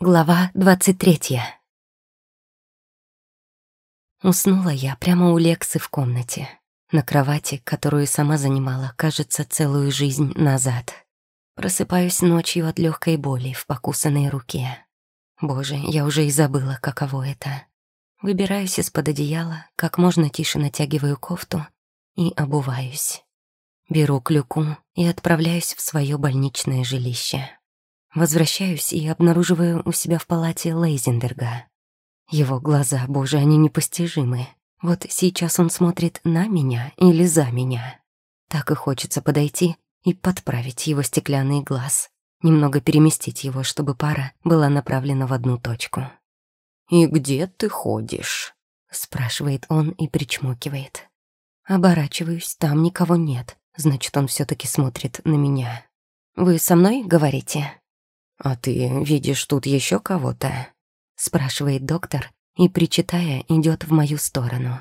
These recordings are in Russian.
Глава двадцать третья. Уснула я прямо у Лексы в комнате, на кровати, которую сама занимала, кажется, целую жизнь назад. Просыпаюсь ночью от легкой боли в покусанной руке. Боже, я уже и забыла, каково это. Выбираюсь из-под одеяла, как можно тише натягиваю кофту и обуваюсь. Беру клюку и отправляюсь в свое больничное жилище. Возвращаюсь и обнаруживаю у себя в палате Лейзенберга. Его глаза, боже, они непостижимы. Вот сейчас он смотрит на меня или за меня. Так и хочется подойти и подправить его стеклянный глаз, немного переместить его, чтобы пара была направлена в одну точку. «И где ты ходишь?» — спрашивает он и причмокивает. Оборачиваюсь, там никого нет, значит, он все таки смотрит на меня. «Вы со мной говорите?» «А ты видишь тут еще кого-то?» — спрашивает доктор и, причитая, идет в мою сторону.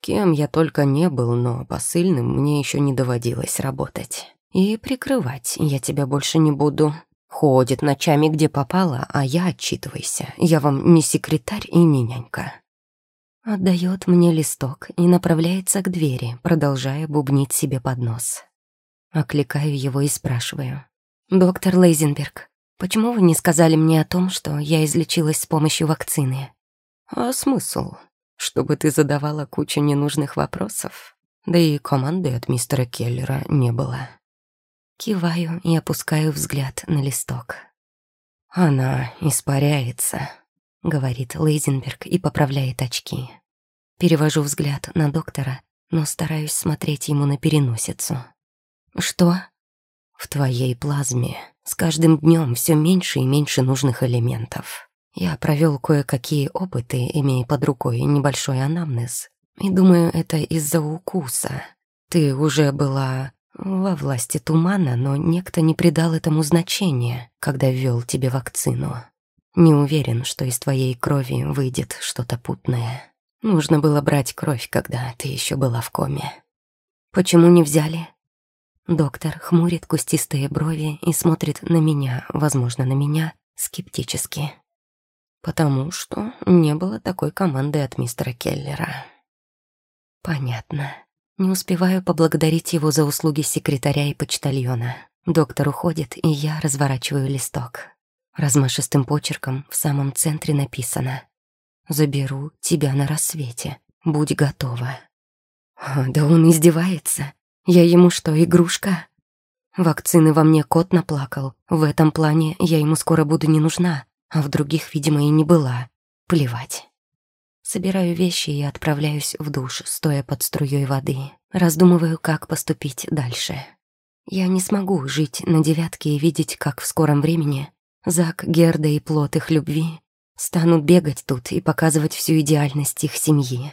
«Кем я только не был, но посыльным мне еще не доводилось работать. И прикрывать я тебя больше не буду. Ходит ночами где попало, а я отчитывайся. Я вам не секретарь и не нянька». Отдает мне листок и направляется к двери, продолжая бубнить себе под нос. Окликаю его и спрашиваю. «Доктор Лейзенберг, Почему вы не сказали мне о том, что я излечилась с помощью вакцины? А смысл? Чтобы ты задавала кучу ненужных вопросов? Да и команды от мистера Келлера не было. Киваю и опускаю взгляд на листок. «Она испаряется», — говорит Лейзенберг и поправляет очки. Перевожу взгляд на доктора, но стараюсь смотреть ему на переносицу. «Что?» «В твоей плазме с каждым днем все меньше и меньше нужных элементов. Я провел кое-какие опыты, имея под рукой небольшой анамнез. И думаю, это из-за укуса. Ты уже была во власти тумана, но некто не придал этому значения, когда ввел тебе вакцину. Не уверен, что из твоей крови выйдет что-то путное. Нужно было брать кровь, когда ты еще была в коме. Почему не взяли? Доктор хмурит кустистые брови и смотрит на меня, возможно, на меня, скептически. Потому что не было такой команды от мистера Келлера. Понятно. Не успеваю поблагодарить его за услуги секретаря и почтальона. Доктор уходит, и я разворачиваю листок. Размашистым почерком в самом центре написано «Заберу тебя на рассвете. Будь готова». Да он издевается. Я ему что, игрушка? Вакцины во мне кот наплакал. В этом плане я ему скоро буду не нужна, а в других, видимо, и не была. Плевать. Собираю вещи и отправляюсь в душ, стоя под струей воды. Раздумываю, как поступить дальше. Я не смогу жить на девятке и видеть, как в скором времени Зак, Герда и плод их любви станут бегать тут и показывать всю идеальность их семьи.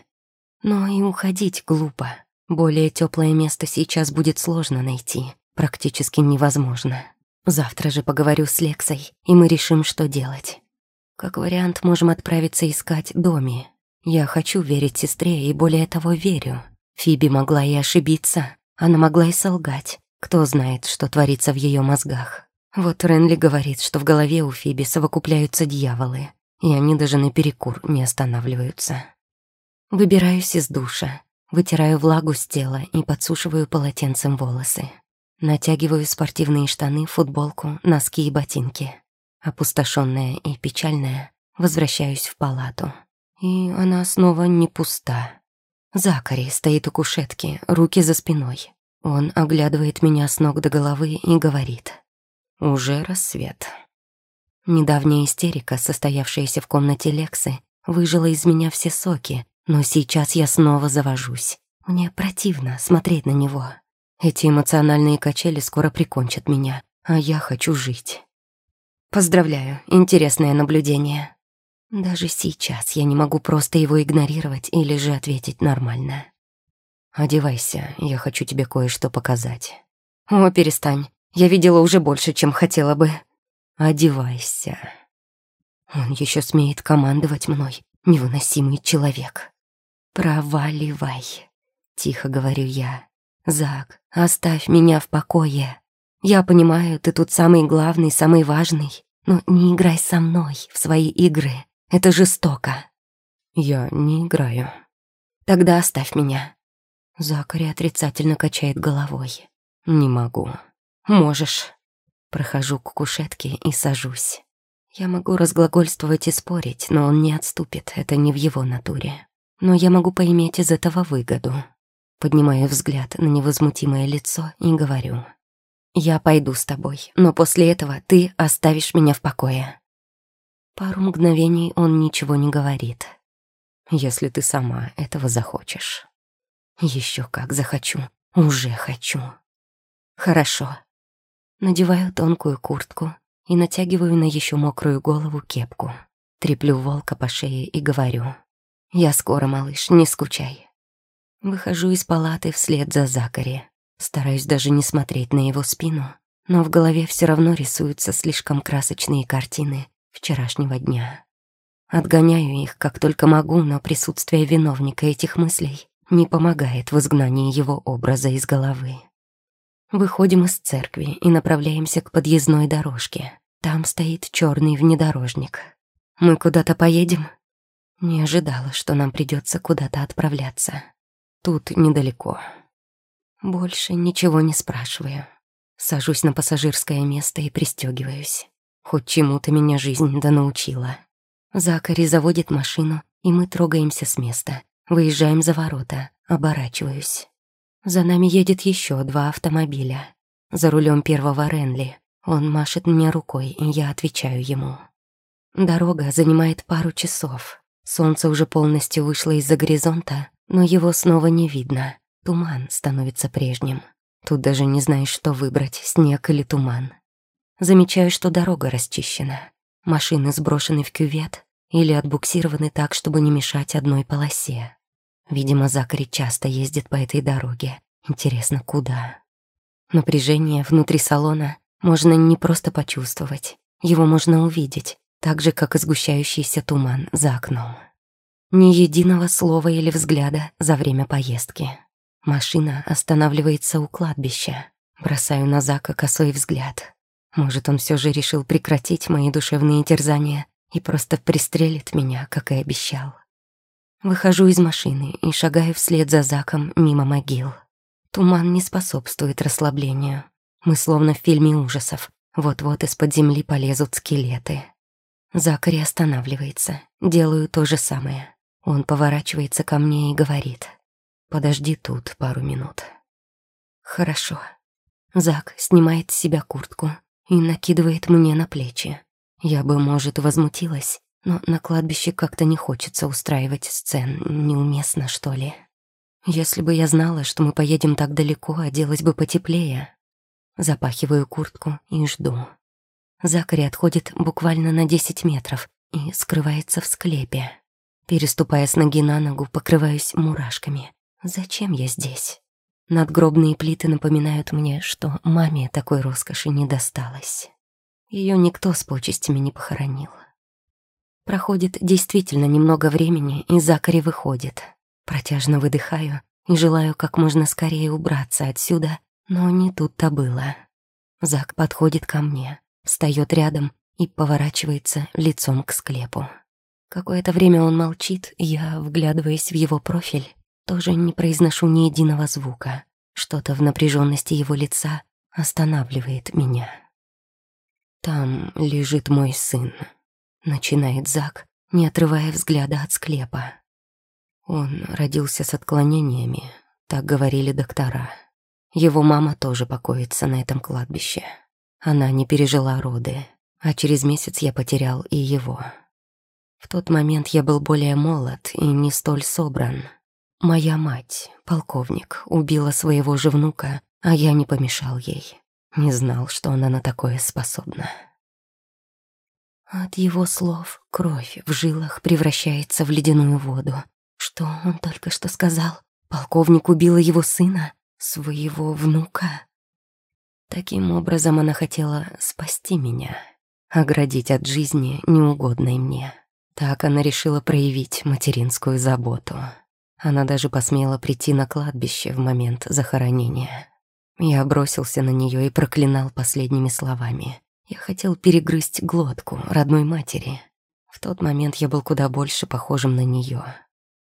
Но и уходить глупо. Более теплое место сейчас будет сложно найти, практически невозможно. Завтра же поговорю с Лексой, и мы решим, что делать. Как вариант, можем отправиться искать Доми. Я хочу верить сестре и более того верю. Фиби могла и ошибиться, она могла и солгать. Кто знает, что творится в ее мозгах. Вот Ренли говорит, что в голове у Фиби совокупляются дьяволы, и они даже на перекур не останавливаются. Выбираюсь из душа, Вытираю влагу с тела и подсушиваю полотенцем волосы. Натягиваю спортивные штаны, футболку, носки и ботинки. Опустошенная и печальная, возвращаюсь в палату. И она снова не пуста. Закари стоит у кушетки, руки за спиной. Он оглядывает меня с ног до головы и говорит. «Уже рассвет». Недавняя истерика, состоявшаяся в комнате Лексы, выжила из меня все соки, но сейчас я снова завожусь. Мне противно смотреть на него. Эти эмоциональные качели скоро прикончат меня, а я хочу жить. Поздравляю, интересное наблюдение. Даже сейчас я не могу просто его игнорировать или же ответить нормально. «Одевайся, я хочу тебе кое-что показать». «О, перестань. Я видела уже больше, чем хотела бы». «Одевайся». Он еще смеет командовать мной, невыносимый человек. «Проваливай», — тихо говорю я. «Зак, оставь меня в покое. Я понимаю, ты тут самый главный, самый важный, Но не играй со мной в свои игры. Это жестоко. Я не играю. Тогда оставь меня. Закари отрицательно качает головой. Не могу. Можешь. Прохожу к кушетке и сажусь. Я могу разглагольствовать и спорить, но он не отступит, это не в его натуре. Но я могу поиметь из этого выгоду. Поднимаю взгляд на невозмутимое лицо и говорю. «Я пойду с тобой, но после этого ты оставишь меня в покое». Пару мгновений он ничего не говорит. «Если ты сама этого захочешь». Еще как захочу, уже хочу. Хорошо. Надеваю тонкую куртку и натягиваю на еще мокрую голову кепку. Треплю волка по шее и говорю. «Я скоро, малыш, не скучай». Выхожу из палаты вслед за Закари. Стараюсь даже не смотреть на его спину, но в голове все равно рисуются слишком красочные картины вчерашнего дня. Отгоняю их, как только могу, но присутствие виновника этих мыслей не помогает в изгнании его образа из головы. Выходим из церкви и направляемся к подъездной дорожке. Там стоит черный внедорожник. Мы куда-то поедем? Не ожидала, что нам придется куда-то отправляться. Тут недалеко. Больше ничего не спрашиваю. Сажусь на пассажирское место и пристегиваюсь. Хоть чему-то меня жизнь да научила. Закари заводит машину, и мы трогаемся с места. Выезжаем за ворота, оборачиваюсь. За нами едет еще два автомобиля. За рулем первого Ренли. Он машет мне рукой, и я отвечаю ему. Дорога занимает пару часов. Солнце уже полностью вышло из-за горизонта, но его снова не видно. Туман становится прежним. Тут даже не знаешь, что выбрать, снег или туман. Замечаю, что дорога расчищена. Машины сброшены в кювет или отбуксированы так, чтобы не мешать одной полосе. Видимо, Закари часто ездит по этой дороге. Интересно, куда? Напряжение внутри салона можно не просто почувствовать. Его можно увидеть, так же, как и сгущающийся туман за окном. Ни единого слова или взгляда за время поездки. Машина останавливается у кладбища. Бросаю на Зака косой взгляд. Может, он все же решил прекратить мои душевные терзания и просто пристрелит меня, как и обещал. Выхожу из машины и шагаю вслед за Заком мимо могил. Туман не способствует расслаблению. Мы словно в фильме ужасов. Вот-вот из-под земли полезут скелеты. Закари останавливается. Делаю то же самое. Он поворачивается ко мне и говорит. «Подожди тут пару минут». «Хорошо». Зак снимает с себя куртку и накидывает мне на плечи. Я бы, может, возмутилась, но на кладбище как-то не хочется устраивать сцен, неуместно, что ли. Если бы я знала, что мы поедем так далеко, оделась бы потеплее. Запахиваю куртку и жду. Закари отходит буквально на 10 метров и скрывается в склепе. Переступая с ноги на ногу, покрываюсь мурашками. Зачем я здесь? Надгробные плиты напоминают мне, что маме такой роскоши не досталось. Ее никто с почестями не похоронил. Проходит действительно немного времени, и Закари выходит. Протяжно выдыхаю и желаю как можно скорее убраться отсюда, но не тут-то было. Зак подходит ко мне, встает рядом и поворачивается лицом к склепу. Какое-то время он молчит, я, вглядываясь в его профиль, тоже не произношу ни единого звука. Что-то в напряженности его лица останавливает меня. Там лежит мой сын. Начинает Зак, не отрывая взгляда от склепа. Он родился с отклонениями, так говорили доктора. Его мама тоже покоится на этом кладбище. Она не пережила роды, а через месяц я потерял и его. В тот момент я был более молод и не столь собран. Моя мать, полковник, убила своего же внука, а я не помешал ей. Не знал, что она на такое способна. От его слов кровь в жилах превращается в ледяную воду. Что он только что сказал? Полковник убила его сына, своего внука. Таким образом она хотела спасти меня, оградить от жизни неугодной мне. Так она решила проявить материнскую заботу. Она даже посмела прийти на кладбище в момент захоронения. Я бросился на нее и проклинал последними словами Я хотел перегрызть глотку родной матери. В тот момент я был куда больше похожим на нее.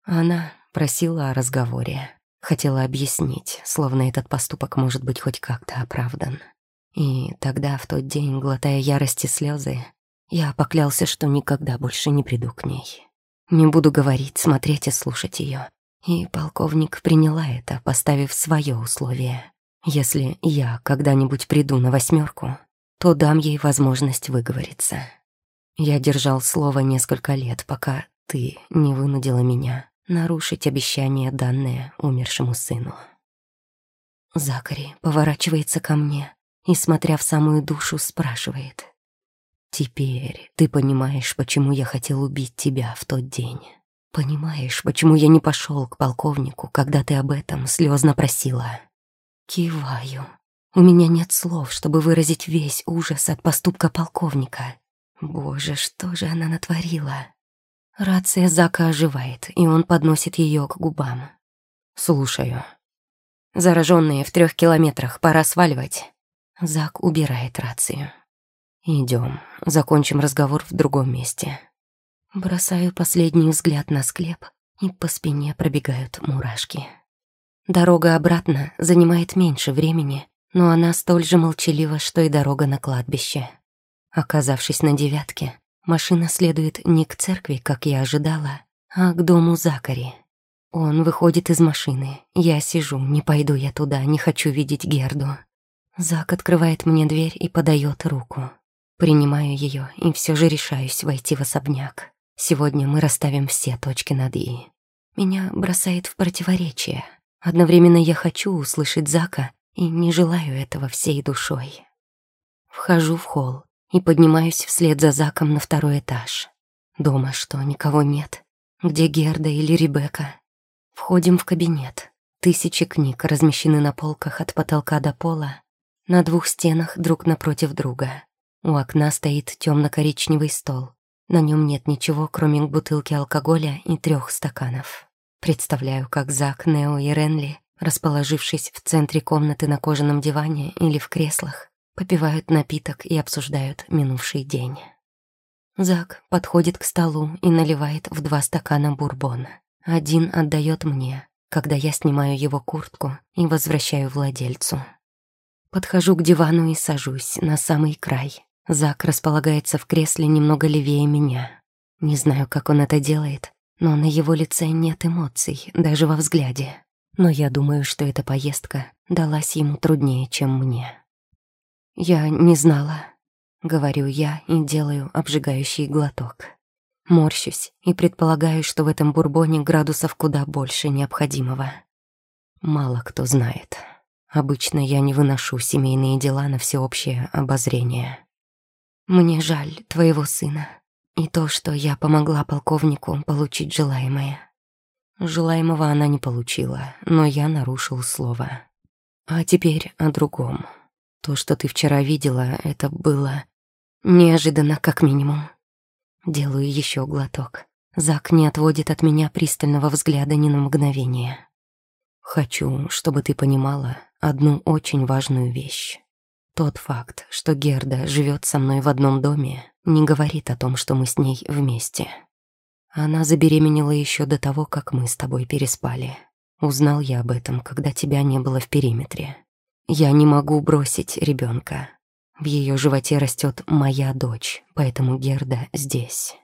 Она просила о разговоре, хотела объяснить, словно этот поступок может быть хоть как-то оправдан. И тогда, в тот день, глотая ярости слезы, я поклялся, что никогда больше не приду к ней. Не буду говорить, смотреть и слушать ее. И полковник приняла это, поставив свое условие. Если я когда-нибудь приду на восьмерку, то дам ей возможность выговориться. Я держал слово несколько лет, пока ты не вынудила меня нарушить обещание, данное умершему сыну. Закари поворачивается ко мне и, смотря в самую душу, спрашивает. «Теперь ты понимаешь, почему я хотел убить тебя в тот день? Понимаешь, почему я не пошел к полковнику, когда ты об этом слезно просила?» Киваю. У меня нет слов, чтобы выразить весь ужас от поступка полковника. Боже, что же она натворила? Рация Зака оживает, и он подносит ее к губам. Слушаю. Зараженные в трех километрах, пора сваливать. Зак убирает рацию. Идем, закончим разговор в другом месте. Бросаю последний взгляд на склеп, и по спине пробегают мурашки. Дорога обратно занимает меньше времени, но она столь же молчалива, что и дорога на кладбище. Оказавшись на девятке, машина следует не к церкви, как я ожидала, а к дому Закари. Он выходит из машины. Я сижу, не пойду я туда, не хочу видеть Герду. Зак открывает мне дверь и подает руку. Принимаю ее и все же решаюсь войти в особняк. Сегодня мы расставим все точки над «и». Меня бросает в противоречие. Одновременно я хочу услышать Зака и не желаю этого всей душой. Вхожу в холл и поднимаюсь вслед за Заком на второй этаж. Дома что, никого нет? Где Герда или Ребекка? Входим в кабинет. Тысячи книг размещены на полках от потолка до пола, на двух стенах друг напротив друга. У окна стоит темно-коричневый стол. На нем нет ничего, кроме бутылки алкоголя и трех стаканов. Представляю, как Зак, Нео и Ренли, расположившись в центре комнаты на кожаном диване или в креслах, попивают напиток и обсуждают минувший день. Зак подходит к столу и наливает в два стакана бурбона. Один отдает мне, когда я снимаю его куртку и возвращаю владельцу. Подхожу к дивану и сажусь на самый край. Зак располагается в кресле немного левее меня. Не знаю, как он это делает, но на его лице нет эмоций, даже во взгляде. Но я думаю, что эта поездка далась ему труднее, чем мне. «Я не знала», — говорю я и делаю обжигающий глоток. Морщусь и предполагаю, что в этом бурбоне градусов куда больше необходимого. Мало кто знает. Обычно я не выношу семейные дела на всеобщее обозрение. Мне жаль твоего сына и то, что я помогла полковнику получить желаемое. Желаемого она не получила, но я нарушил слово. А теперь о другом. То, что ты вчера видела, это было неожиданно, как минимум. Делаю еще глоток. Зак не отводит от меня пристального взгляда ни на мгновение. Хочу, чтобы ты понимала одну очень важную вещь. Тот факт, что Герда живет со мной в одном доме, не говорит о том, что мы с ней вместе. Она забеременела еще до того, как мы с тобой переспали. Узнал я об этом, когда тебя не было в периметре. Я не могу бросить ребенка. В ее животе растет моя дочь, поэтому Герда здесь.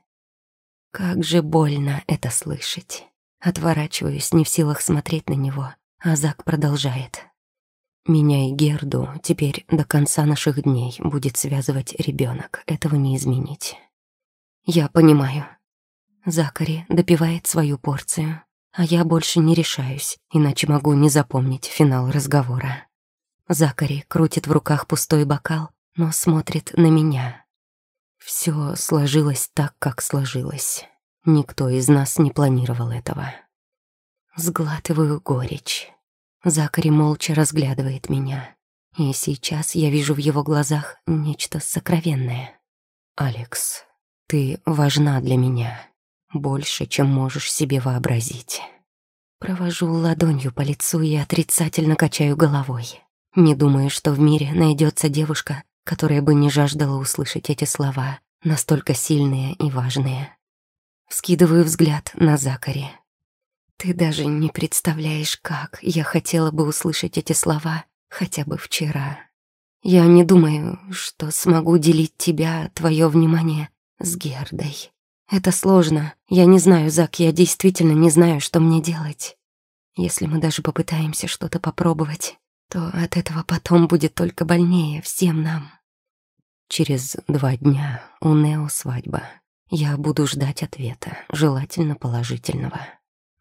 Как же больно это слышать. Отворачиваюсь, не в силах смотреть на него, а Зак продолжает. Меня и Герду теперь до конца наших дней будет связывать ребенок. Этого не изменить. Я понимаю. Закари допивает свою порцию, а я больше не решаюсь, иначе могу не запомнить финал разговора. Закари крутит в руках пустой бокал, но смотрит на меня. Все сложилось так, как сложилось. Никто из нас не планировал этого. Сглатываю горечь. Закари молча разглядывает меня. И сейчас я вижу в его глазах нечто сокровенное. «Алекс, ты важна для меня. Больше, чем можешь себе вообразить». Провожу ладонью по лицу и отрицательно качаю головой. Не думаю, что в мире найдется девушка, которая бы не жаждала услышать эти слова, настолько сильные и важные. Скидываю взгляд на Закари. Ты даже не представляешь, как я хотела бы услышать эти слова хотя бы вчера. Я не думаю, что смогу делить тебя, твое внимание, с Гердой. Это сложно. Я не знаю, Зак, я действительно не знаю, что мне делать. Если мы даже попытаемся что-то попробовать, то от этого потом будет только больнее всем нам. Через два дня у Нео свадьба. Я буду ждать ответа, желательно положительного.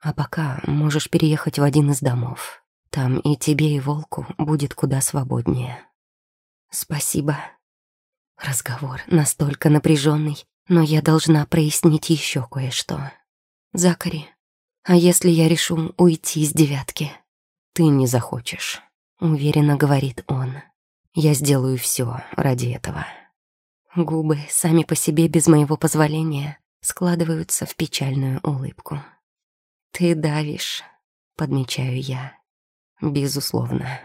А пока можешь переехать в один из домов. Там и тебе, и волку будет куда свободнее. Спасибо. Разговор настолько напряженный, но я должна прояснить еще кое-что. Закари, а если я решу уйти с девятки? Ты не захочешь, уверенно говорит он. Я сделаю все ради этого. Губы сами по себе без моего позволения складываются в печальную улыбку. «Ты давишь», — подмечаю я. «Безусловно».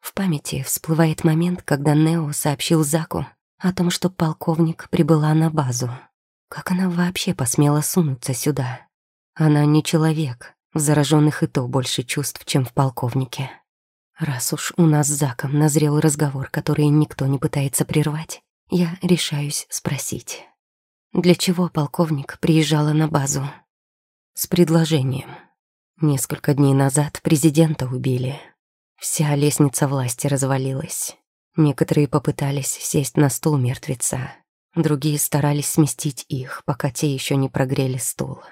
В памяти всплывает момент, когда Нео сообщил Заку о том, что полковник прибыла на базу. Как она вообще посмела сунуться сюда? Она не человек, в зараженных и то больше чувств, чем в полковнике. Раз уж у нас с Заком назрел разговор, который никто не пытается прервать, я решаюсь спросить. Для чего полковник приезжала на базу? С предложением. Несколько дней назад президента убили. Вся лестница власти развалилась. Некоторые попытались сесть на стул мертвеца. Другие старались сместить их, пока те еще не прогрели стул.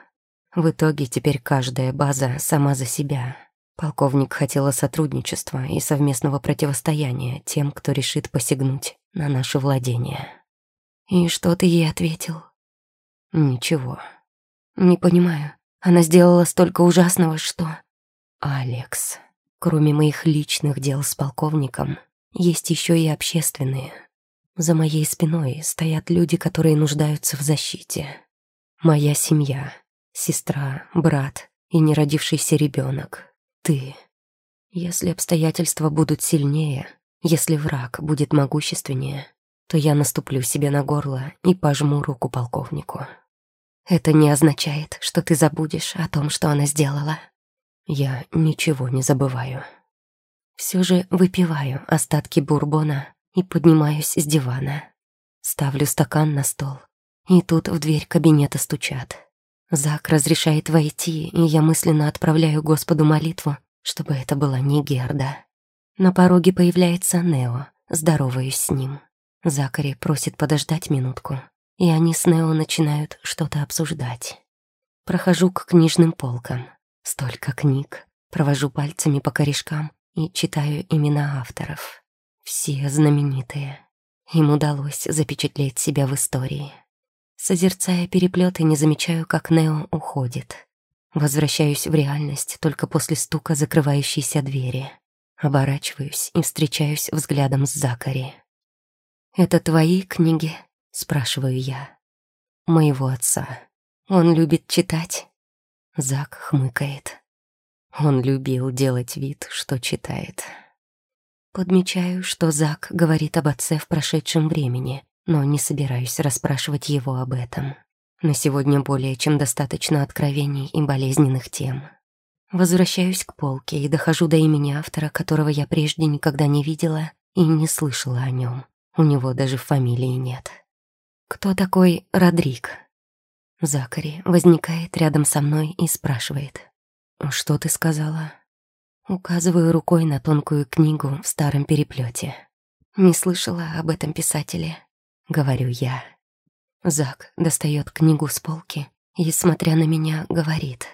В итоге теперь каждая база сама за себя. Полковник хотела сотрудничества и совместного противостояния тем, кто решит посягнуть на наше владение. И что ты ей ответил? Ничего. Не понимаю. Она сделала столько ужасного, что... Алекс, кроме моих личных дел с полковником, есть еще и общественные. За моей спиной стоят люди, которые нуждаются в защите. Моя семья, сестра, брат и неродившийся ребенок. Ты. Если обстоятельства будут сильнее, если враг будет могущественнее, то я наступлю себе на горло и пожму руку полковнику. Это не означает, что ты забудешь о том, что она сделала. Я ничего не забываю. Все же выпиваю остатки бурбона и поднимаюсь с дивана. Ставлю стакан на стол, и тут в дверь кабинета стучат. Зак разрешает войти, и я мысленно отправляю Господу молитву, чтобы это была не Герда. На пороге появляется Нео, здороваюсь с ним. Закари просит подождать минутку, и они с Нео начинают что-то обсуждать. Прохожу к книжным полкам. Столько книг. Провожу пальцами по корешкам и читаю имена авторов. Все знаменитые. Им удалось запечатлеть себя в истории. Созерцая переплеты, не замечаю, как Нео уходит. Возвращаюсь в реальность только после стука закрывающейся двери. Оборачиваюсь и встречаюсь взглядом с Закари. «Это твои книги?» спрашиваю я. Моего отца. Он любит читать? Зак хмыкает. Он любил делать вид, что читает. Подмечаю, что Зак говорит об отце в прошедшем времени, но не собираюсь расспрашивать его об этом. На сегодня более чем достаточно откровений и болезненных тем. Возвращаюсь к полке и дохожу до имени автора, которого я прежде никогда не видела и не слышала о нем. У него даже фамилии нет. «Кто такой Родрик?» Закари возникает рядом со мной и спрашивает. «Что ты сказала?» Указываю рукой на тонкую книгу в старом переплете. «Не слышала об этом писателе», — говорю я. Зак достает книгу с полки и, смотря на меня, говорит.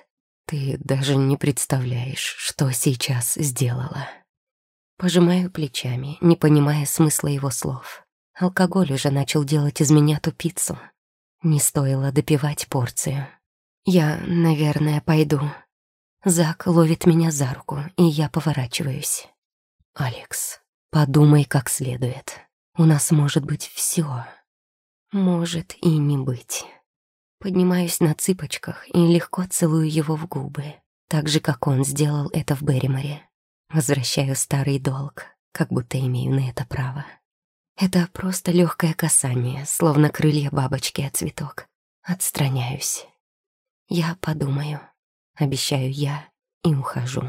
«Ты даже не представляешь, что сейчас сделала». Пожимаю плечами, не понимая смысла его слов. Алкоголь уже начал делать из меня тупицу. Не стоило допивать порцию. Я, наверное, пойду. Зак ловит меня за руку, и я поворачиваюсь. «Алекс, подумай как следует. У нас может быть все. Может и не быть». Поднимаюсь на цыпочках и легко целую его в губы, так же, как он сделал это в Берриморе. Возвращаю старый долг, как будто имею на это право. Это просто легкое касание, словно крылья бабочки от цветок. Отстраняюсь. Я подумаю, обещаю я и ухожу.